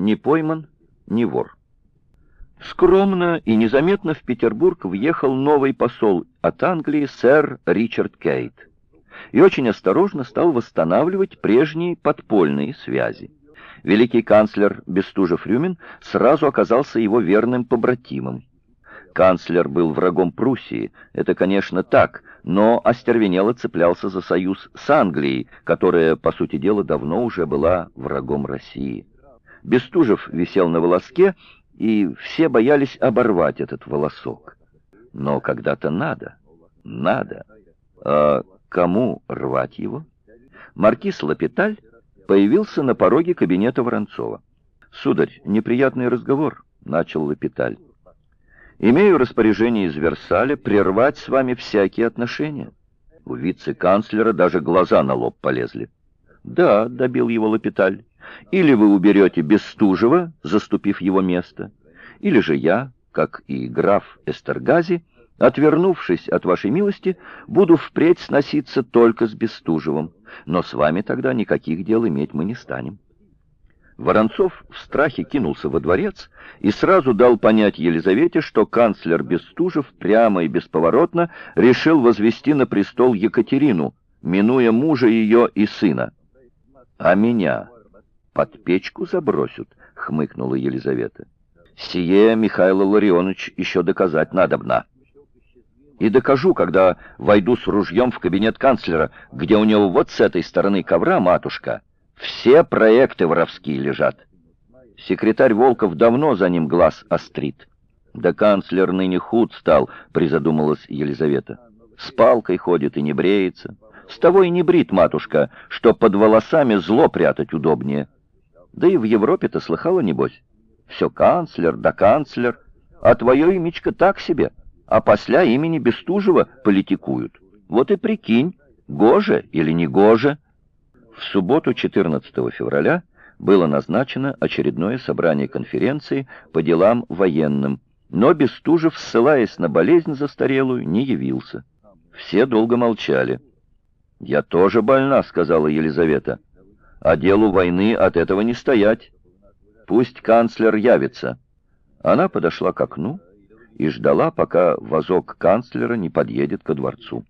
не пойман, не вор. Скромно и незаметно в Петербург въехал новый посол от Англии сэр Ричард Кейт и очень осторожно стал восстанавливать прежние подпольные связи. Великий канцлер Бестужев-Рюмин сразу оказался его верным побратимом. Канцлер был врагом Пруссии, это, конечно, так, но остервенело цеплялся за союз с Англией, которая, по сути дела, давно уже была врагом России. Бестужев висел на волоске, и все боялись оборвать этот волосок. Но когда-то надо, надо. А кому рвать его? Маркиз Лапиталь появился на пороге кабинета Воронцова. «Сударь, неприятный разговор», — начал Лапиталь. «Имею распоряжение из Версаля прервать с вами всякие отношения». У вице-канцлера даже глаза на лоб полезли. «Да», — добил его Лапиталь, — «или вы уберете Бестужева, заступив его место, или же я, как и граф Эстергази, Отвернувшись от вашей милости, буду впредь сноситься только с Бестужевым, но с вами тогда никаких дел иметь мы не станем». Воронцов в страхе кинулся во дворец и сразу дал понять Елизавете, что канцлер Бестужев прямо и бесповоротно решил возвести на престол Екатерину, минуя мужа ее и сына. «А меня под печку забросят», — хмыкнула Елизавета. «Сие, Михаил Ларионович, еще доказать надобно». И докажу, когда войду с ружьем в кабинет канцлера, где у него вот с этой стороны ковра, матушка, все проекты воровские лежат. Секретарь Волков давно за ним глаз острит. Да канцлер ныне худ стал, призадумалась Елизавета. С палкой ходит и не бреется. С того и не брит, матушка, что под волосами зло прятать удобнее. Да и в Европе-то слыхала, небось. Все канцлер да канцлер, а твое имечко так себе — а после имени Бестужева политикуют. Вот и прикинь, гоже или не гоже. В субботу 14 февраля было назначено очередное собрание конференции по делам военным, но Бестужев, ссылаясь на болезнь застарелую, не явился. Все долго молчали. «Я тоже больна», — сказала Елизавета. «А делу войны от этого не стоять. Пусть канцлер явится». Она подошла к окну, и ждала, пока вазок канцлера не подъедет ко дворцу.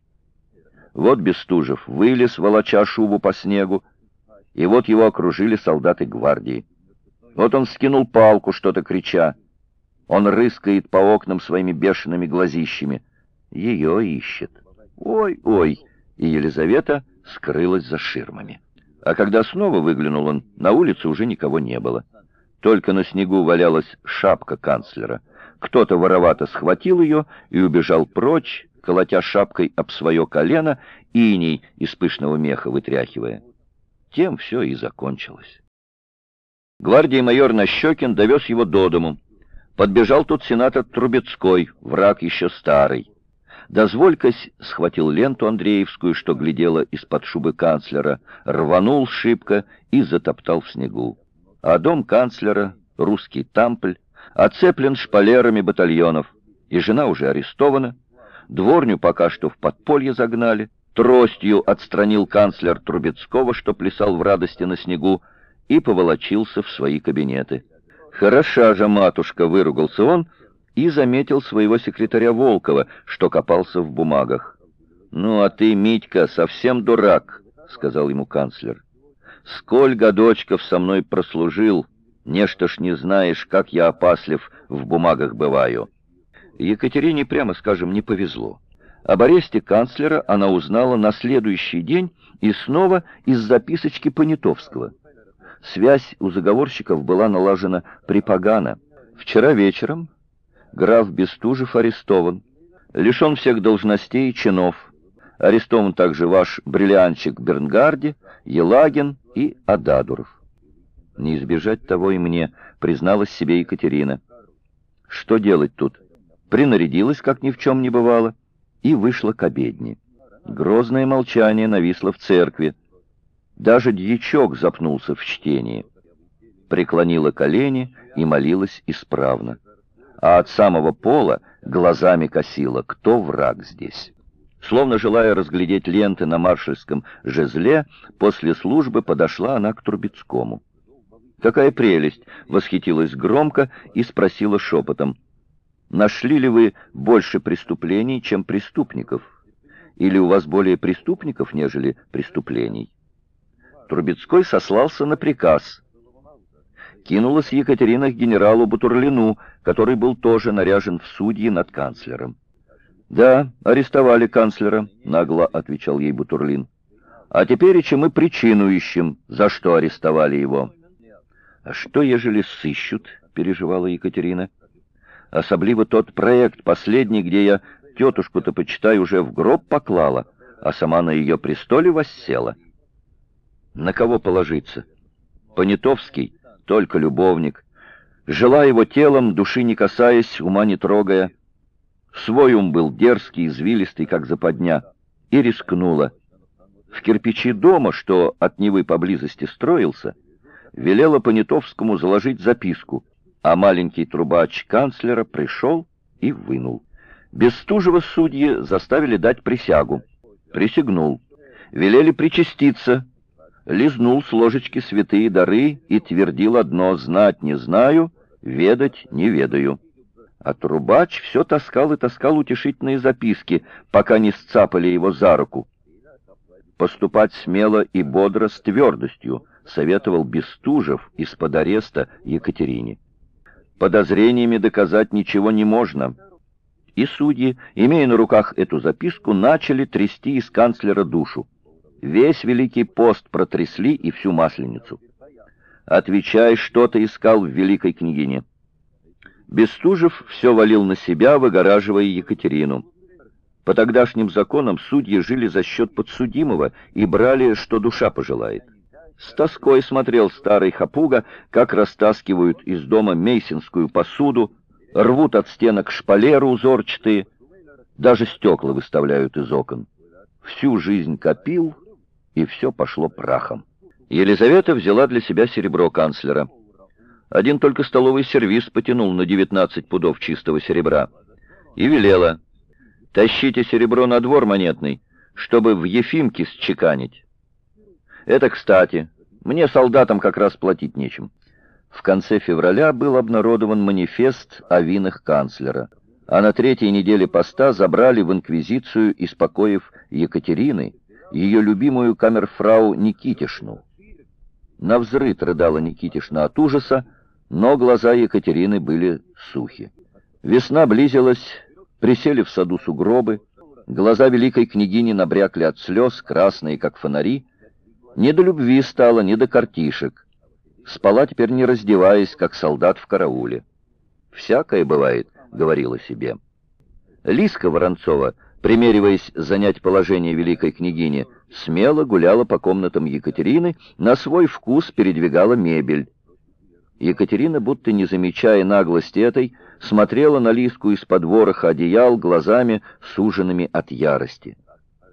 Вот Бестужев вылез, волоча шубу по снегу, и вот его окружили солдаты гвардии. Вот он скинул палку, что-то крича. Он рыскает по окнам своими бешеными глазищами. Ее ищет. Ой, ой! И Елизавета скрылась за ширмами. А когда снова выглянул он, на улице уже никого не было. Только на снегу валялась шапка канцлера — кто-то воровато схватил ее и убежал прочь, колотя шапкой об свое колено, иней из пышного меха вытряхивая. Тем все и закончилось. Гвардии майор Нащекин довез его до дому. Подбежал тут сенатор Трубецкой, враг еще старый. Дозволькась схватил ленту Андреевскую, что глядела из-под шубы канцлера, рванул шибко и затоптал в снегу. А дом канцлера, русский тампль, оцеплен шпалерами батальонов, и жена уже арестована, дворню пока что в подполье загнали, тростью отстранил канцлер Трубецкого, что плясал в радости на снегу, и поволочился в свои кабинеты. «Хороша же, матушка!» — выругался он и заметил своего секретаря Волкова, что копался в бумагах. «Ну, а ты, Митька, совсем дурак!» — сказал ему канцлер. «Сколь годочков со мной прослужил!» Нечто ж не знаешь, как я опаслив в бумагах бываю. Екатерине, прямо скажем, не повезло. Об аресте канцлера она узнала на следующий день и снова из записочки Понятовского. Связь у заговорщиков была налажена припогано. Вчера вечером граф Бестужев арестован, лишен всех должностей и чинов. Арестован также ваш бриллиантчик Бернгарди, Елагин и Ададуров. Не избежать того и мне, призналась себе Екатерина. Что делать тут? Принарядилась, как ни в чем не бывало, и вышла к обедне. Грозное молчание нависло в церкви. Даже дьячок запнулся в чтении. Преклонила колени и молилась исправно. А от самого пола глазами косила, кто враг здесь. Словно желая разглядеть ленты на маршальском жезле, после службы подошла она к Трубецкому. «Какая прелесть!» — восхитилась громко и спросила шепотом. «Нашли ли вы больше преступлений, чем преступников? Или у вас более преступников, нежели преступлений?» Трубецкой сослался на приказ. Кинулась Екатерина к генералу Бутурлину, который был тоже наряжен в судьи над канцлером. «Да, арестовали канцлера», — нагло отвечал ей Бутурлин. «А теперь и мы причину ищем, за что арестовали его». «А что, ежели сыщут?» — переживала Екатерина. «Особливо тот проект последний, где я тетушку-то, почитай, уже в гроб поклала, а сама на ее престоле воссела. На кого положиться? Понятовский, только любовник. Жила его телом, души не касаясь, ума не трогая. Свой ум был дерзкий, извилистый, как западня, и рискнула. В кирпичи дома, что от Невы поблизости строился, велела Понятовскому заложить записку, а маленький трубач канцлера пришел и вынул. Бестужева судьи заставили дать присягу. Присягнул. Велели причаститься. Лизнул с ложечки святые дары и твердил одно «знать не знаю, ведать не ведаю». А трубач все таскал и таскал утешительные записки, пока не сцапали его за руку. Поступать смело и бодро с твердостью, советовал Бестужев из-под ареста Екатерине. Подозрениями доказать ничего не можно. И судьи, имея на руках эту записку, начали трясти из канцлера душу. Весь Великий пост протрясли и всю Масленицу. «Отвечай, что ты искал в Великой княгине». Бестужев все валил на себя, выгораживая Екатерину. По тогдашним законам судьи жили за счет подсудимого и брали, что душа пожелает. С тоской смотрел старый хапуга, как растаскивают из дома мейсинскую посуду, рвут от стенок шпалеры узорчатые, даже стекла выставляют из окон. Всю жизнь копил, и все пошло прахом. Елизавета взяла для себя серебро канцлера. Один только столовый сервиз потянул на 19 пудов чистого серебра. И велела, тащите серебро на двор монетный, чтобы в Ефимке счеканить. Это кстати, мне солдатам как раз платить нечем. В конце февраля был обнародован манифест о винах канцлера, а на третьей неделе поста забрали в инквизицию из покоев Екатерины ее любимую камерфрау Никитишну. На взрыт рыдала Никитишна от ужаса, но глаза Екатерины были сухи. Весна близилась, присели в саду сугробы, глаза великой княгини набрякли от слез, красные, как фонари. Не до любви стало, не до картишек. Спала теперь не раздеваясь, как солдат в карауле. «Всякое бывает», — говорила себе. Лиска Воронцова, примериваясь занять положение великой княгини, смело гуляла по комнатам Екатерины, на свой вкус передвигала мебель. Екатерина, будто не замечая наглости этой, смотрела на Лиску из-под вороха одеял глазами, суженными от ярости.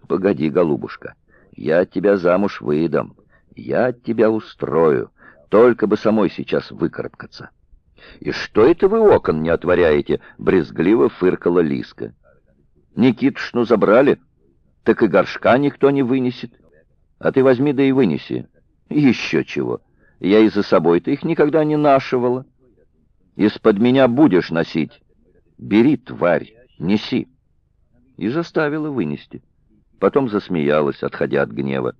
«Погоди, голубушка, я тебя замуж выдам, я тебя устрою, только бы самой сейчас выкарабкаться». «И что это вы окон не отворяете?» — брезгливо фыркала Лиска. «Никитушну забрали, так и горшка никто не вынесет. А ты возьми да и вынеси. Еще чего». Я и за собой-то их никогда не нашивала. Из-под меня будешь носить. Бери, тварь, неси. И заставила вынести. Потом засмеялась, отходя от гнева.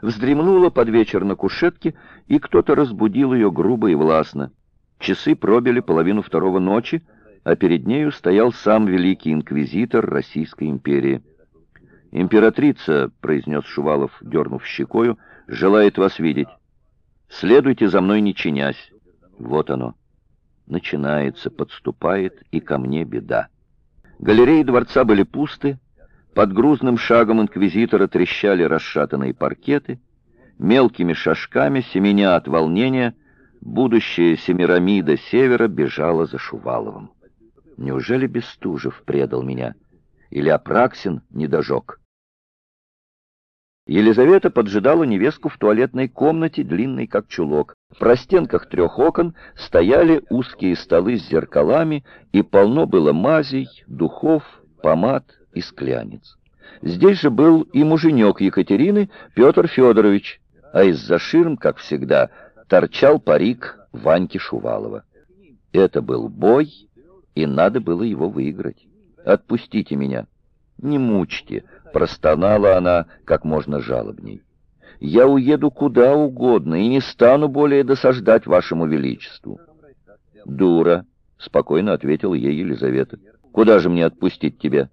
Вздремнула под вечер на кушетке, и кто-то разбудил ее грубо и властно. Часы пробили половину второго ночи, а перед нею стоял сам великий инквизитор Российской империи. «Императрица», — произнес Шувалов, дернув щекою, — «желает вас видеть». Следуйте за мной, не чинясь. Вот оно. Начинается, подступает, и ко мне беда. Галереи дворца были пусты, под грузным шагом инквизитора трещали расшатанные паркеты, мелкими шажками, семеня от волнения, будущая Семирамида Севера бежала за Шуваловым. Неужели Бестужев предал меня? Или Апраксин не дожег? Елизавета поджидала невестку в туалетной комнате, длинной как чулок. В простенках трех окон стояли узкие столы с зеркалами, и полно было мазей, духов, помад и склянец. Здесь же был и муженек Екатерины, Петр Федорович, а из-за ширм, как всегда, торчал парик Ваньки Шувалова. Это был бой, и надо было его выиграть. «Отпустите меня!» «Не мучьте!» — простонала она как можно жалобней. «Я уеду куда угодно и не стану более досаждать вашему величеству». «Дура!» — спокойно ответила ей Елизавета. «Куда же мне отпустить тебя?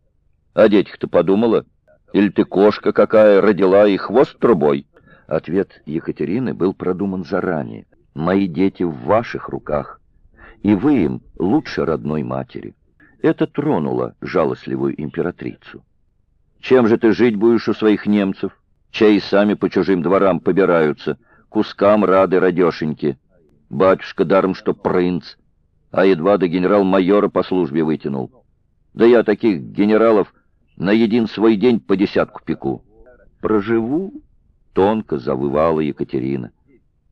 О детях-то подумала? Или ты кошка какая, родила и хвост трубой?» Ответ Екатерины был продуман заранее. «Мои дети в ваших руках, и вы им лучше родной матери». Это тронуло жалостливую императрицу. «Чем же ты жить будешь у своих немцев? Чай сами по чужим дворам побираются, кускам рады радешеньки. Батюшка даром, что принц, а едва до генерал-майора по службе вытянул. Да я таких генералов на един свой день по десятку пеку. Проживу тонко завывала Екатерина.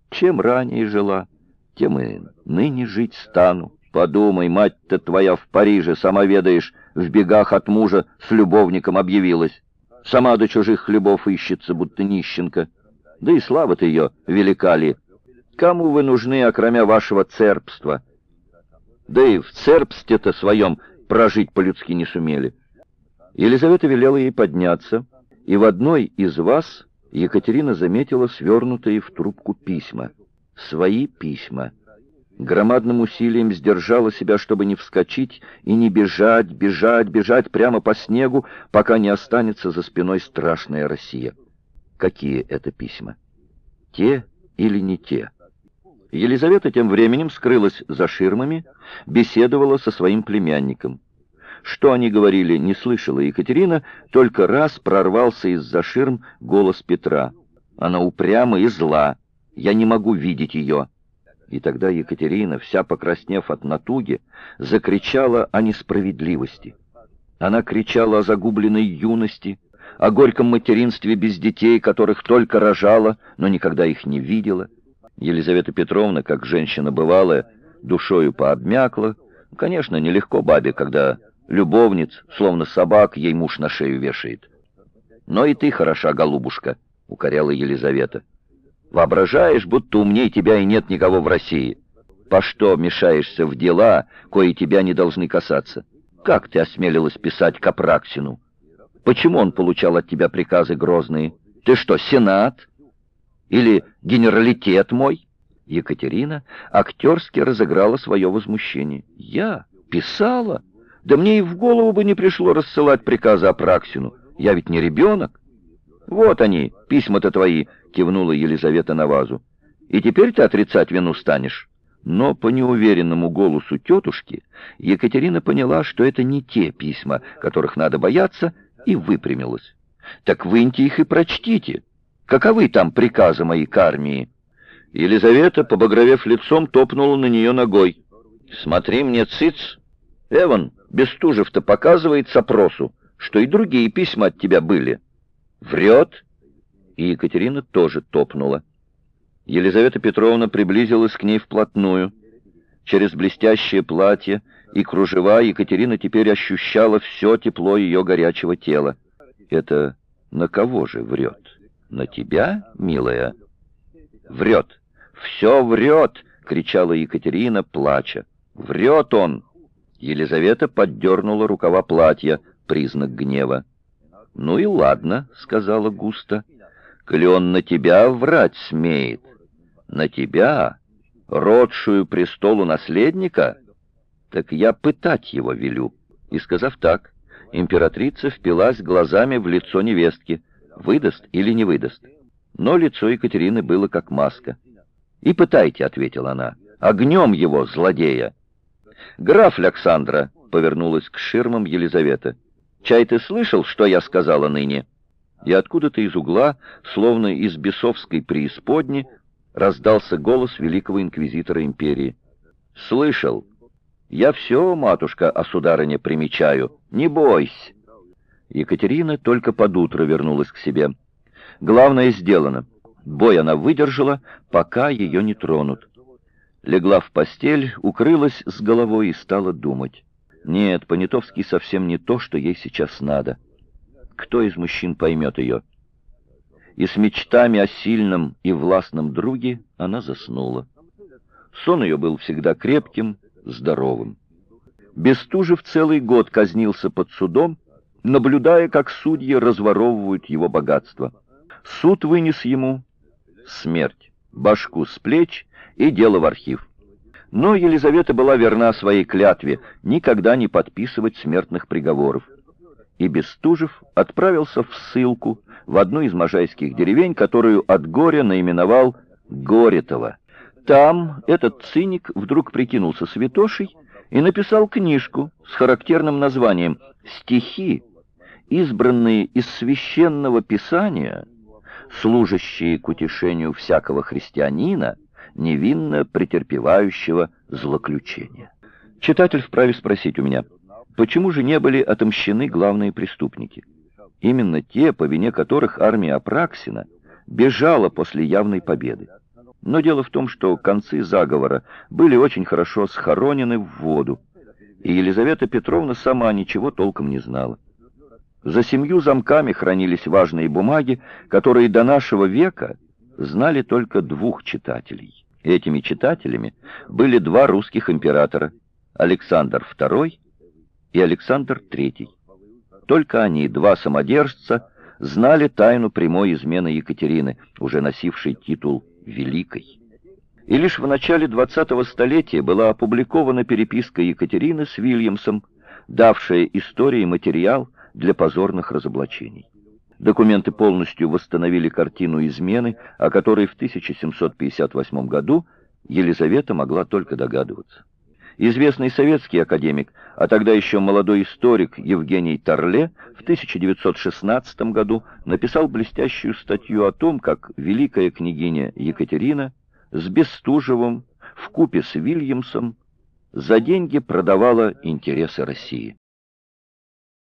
Чем ранее жила, тем и ныне жить стану. Подумай, мать-то твоя в Париже, сама ведаешь, в бегах от мужа с любовником объявилась. Сама до чужих хлебов ищется, будто нищенка. Да и слава-то ее велика ли. Кому вы нужны, окромя вашего цербства? Да и в цербсте-то своем прожить по-людски не сумели. Елизавета велела ей подняться, и в одной из вас Екатерина заметила свернутые в трубку письма. Свои письма. Громадным усилием сдержала себя, чтобы не вскочить и не бежать, бежать, бежать прямо по снегу, пока не останется за спиной страшная Россия. Какие это письма? Те или не те? Елизавета тем временем скрылась за ширмами, беседовала со своим племянником. Что они говорили, не слышала Екатерина, только раз прорвался из-за ширм голос Петра. Она упряма и зла. Я не могу видеть ее. И тогда Екатерина, вся покраснев от натуги, закричала о несправедливости. Она кричала о загубленной юности, о горьком материнстве без детей, которых только рожала, но никогда их не видела. Елизавета Петровна, как женщина бывалая, душою пообмякла. Конечно, нелегко бабе, когда Любовниц, словно собак, ей муж на шею вешает. «Но и ты хороша, голубушка», — укоряла Елизавета. «Воображаешь, будто умней тебя и нет никого в России. По что мешаешься в дела, кои тебя не должны касаться? Как ты осмелилась писать Капраксину? Почему он получал от тебя приказы грозные? Ты что, сенат? Или генералитет мой?» Екатерина актерски разыграла свое возмущение. «Я? Писала?» Да мне и в голову бы не пришло рассылать приказы Апраксину. Я ведь не ребенок. Вот они, письма-то твои, кивнула Елизавета на вазу. И теперь ты отрицать вину станешь. Но по неуверенному голосу тетушки Екатерина поняла, что это не те письма, которых надо бояться, и выпрямилась. «Так выньте их и прочтите. Каковы там приказы моей к армии?» Елизавета, побагровев лицом, топнула на нее ногой. «Смотри мне, циц, Эван, Бестужев-то показывает Сопросу, что и другие письма от тебя были. Врет?» И Екатерина тоже топнула. Елизавета Петровна приблизилась к ней вплотную. Через блестящее платье и кружева Екатерина теперь ощущала все тепло ее горячего тела. «Это на кого же врет? На тебя, милая?» «Врет! Все врет!» — кричала Екатерина, плача. «Врет он!» Елизавета поддернула рукава платья, признак гнева. «Ну и ладно», — сказала густо, — «коли он на тебя врать смеет, на тебя, родшую престолу наследника, так я пытать его велю». И, сказав так, императрица впилась глазами в лицо невестки, выдаст или не выдаст. Но лицо Екатерины было как маска. «И пытайте», — ответила она, — «огнем его, злодея». «Граф Александра», — повернулась к ширмам Елизавета, — «чай ты слышал, что я сказала ныне?» И откуда-то из угла, словно из бесовской преисподни, раздался голос великого инквизитора империи. «Слышал. Я все, матушка, о сударыне примечаю. Не бойся». Екатерина только под утро вернулась к себе. Главное сделано. Бой она выдержала, пока ее не тронут легла в постель, укрылась с головой и стала думать. Нет, Понятовский совсем не то, что ей сейчас надо. Кто из мужчин поймет ее? и с мечтами о сильном и властном друге она заснула. Сон ее был всегда крепким, здоровым. Бестужев целый год казнился под судом, наблюдая, как судьи разворовывают его богатство. Суд вынес ему смерть, башку с плеч и дело в архив. Но Елизавета была верна своей клятве никогда не подписывать смертных приговоров. И Бестужев отправился в ссылку в одну из можайских деревень, которую от горя наименовал Горетово. Там этот циник вдруг прикинулся святошей и написал книжку с характерным названием «Стихи, избранные из священного писания, служащие к утешению всякого христианина, невинно претерпевающего злоключения». Читатель вправе спросить у меня, почему же не были отомщены главные преступники? Именно те, по вине которых армия Апраксина бежала после явной победы. Но дело в том, что концы заговора были очень хорошо схоронены в воду, и Елизавета Петровна сама ничего толком не знала. За семью замками хранились важные бумаги, которые до нашего века знали только двух читателей. Этими читателями были два русских императора – Александр II и Александр III. Только они, два самодержца, знали тайну прямой измены Екатерины, уже носившей титул Великой. И лишь в начале 20-го столетия была опубликована переписка Екатерины с Вильямсом, давшая истории материал для позорных разоблачений. Документы полностью восстановили картину измены, о которой в 1758 году Елизавета могла только догадываться. Известный советский академик, а тогда еще молодой историк Евгений Торле в 1916 году написал блестящую статью о том, как великая княгиня Екатерина с Бестужевым в купе с Вильямсом за деньги продавала интересы России.